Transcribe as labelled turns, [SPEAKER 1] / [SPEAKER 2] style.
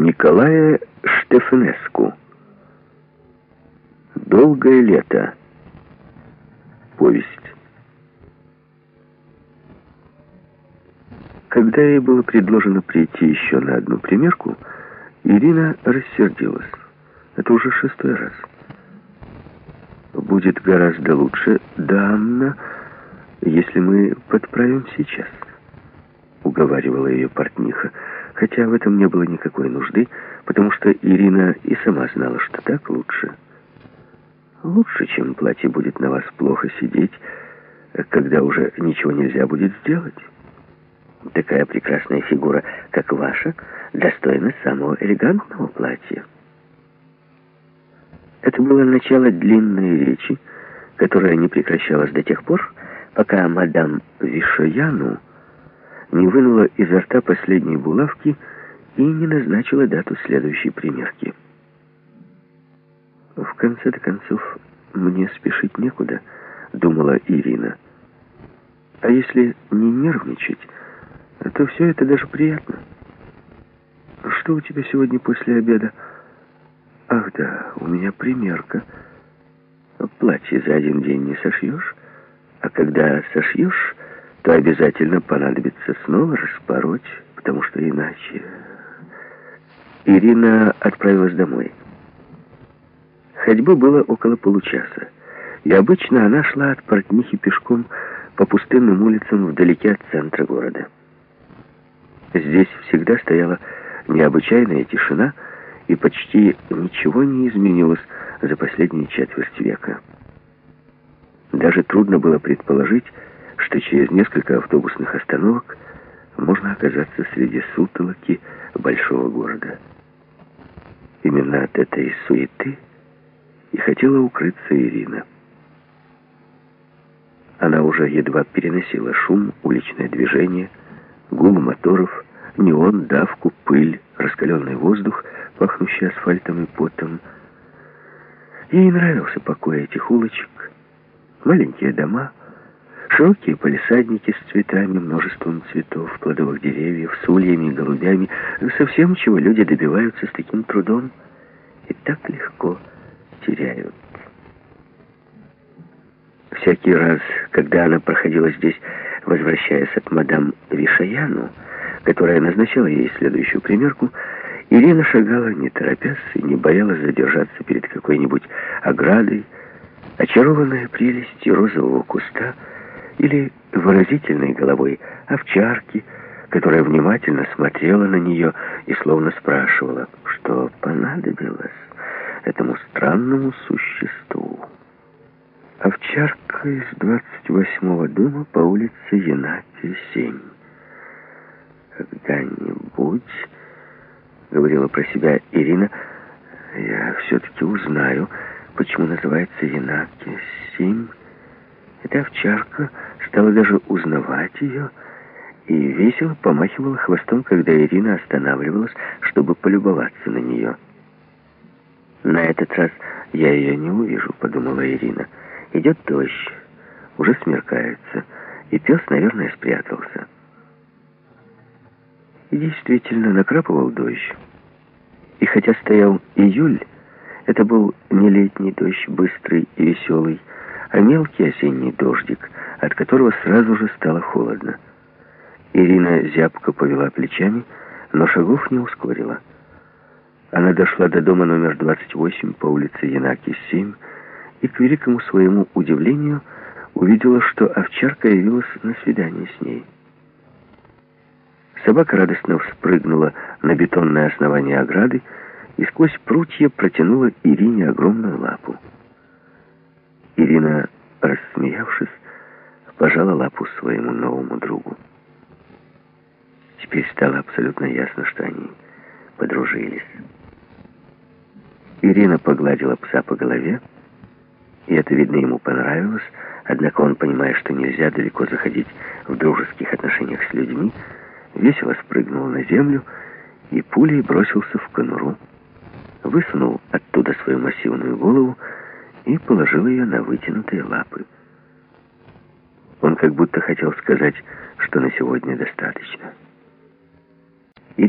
[SPEAKER 1] Николая Штефанеску. Долгое лето. Повесть. Когда ей было предложено прийти еще на одну примерку, Ирина рассердилась. Это уже шестой раз. Будет гораздо лучше, да, Анна, если мы подправим сейчас, уговаривала ее портниха, хотя в этом не было никакой нужды, потому что Ирина и сама знала, что так лучше. Лучше, чем платье будет на вас плохо сидеть, когда уже ничего нельзя будет сделать. Такая прекрасная фигура, как ваша, достойна самого элегантного платья. Это было начало длинной речи, которая не прекращалась до тех пор, пока мадам Вишояну не вынула изо рта последней булавки и не назначила дату следующей примерки. В конце-то концов, мне спешить некуда, думала Ирина. А если не нервничать, то все это даже приятно. Что у тебя сегодня после обеда? Ах да, у меня примерка. Платье за один день не сошьешь, а когда сошьешь, то обязательно понадобится снова распороть, потому что иначе... Ирина отправилась домой. Ходьбы было около получаса, и обычно она шла от портнихи пешком по пустынным улицам вдалеке от центра города. Здесь всегда стояла необычайная тишина, и почти ничего не изменилось за последние четверть века. Даже трудно было предположить, что через несколько автобусных остановок можно оказаться среди сутолоки большого города. Именно от этой суеты и хотела укрыться Ирина. Она уже едва переносила шум, уличное движение, гул моторов, неон, давку, пыль, раскаленный воздух, пахнущий асфальтом и потом. Ей нравился покой этих улочек, маленькие дома, широкие полисадники с цветами, множеством цветов, плодовых деревьев, с ульями, голубями, совсем чего люди добиваются с таким трудом и так легко теряют. Всякий раз, когда она проходила здесь, возвращаясь от мадам Вишаяну, которая назначала ей следующую примерку, Ирина шагала, не торопясь, и не боялась задержаться перед какой-нибудь оградой, очарованная прелестью розового куста или выразительной головой овчарки, которая внимательно смотрела на нее и словно спрашивала, что понадобилось этому странному существу. Овчарка из 28-го дома по улице Янати, 7. Когда-нибудь, говорила про себя Ирина, я все-таки узнаю, почему называется Янаки 7. Эта овчарка стала даже узнавать ее и весело помахивала хвостом, когда Ирина останавливалась, чтобы полюбоваться на нее. «На этот раз я ее не увижу», — подумала Ирина. «Идет дождь, уже смеркается, и пес, наверное, спрятался». И действительно накрапывал дождь. И хотя стоял июль, это был не летний дождь, быстрый и веселый, а мелкий осенний дождик, от которого сразу же стало холодно. Ирина зябко повела плечами, но шагов не ускорила. Она дошла до дома номер 28 по улице Янаки, 7, и, к великому своему удивлению, увидела, что овчарка явилась на свидание с ней. Собака радостно вспрыгнула на бетонное основание ограды и сквозь прутья протянула Ирине огромную лапу. Ирина, рассмеявшись, пожала лапу своему новому другу. Теперь стало абсолютно ясно, что они подружились. Ирина погладила пса по голове, и это, видно, ему понравилось, однако он, понимая, что нельзя далеко заходить в дружеских отношениях с людьми, весело спрыгнул на землю и пулей бросился в конуру, высунул оттуда свою массивную голову и положил ее на вытянутые лапы. Он как будто хотел сказать, что на сегодня достаточно.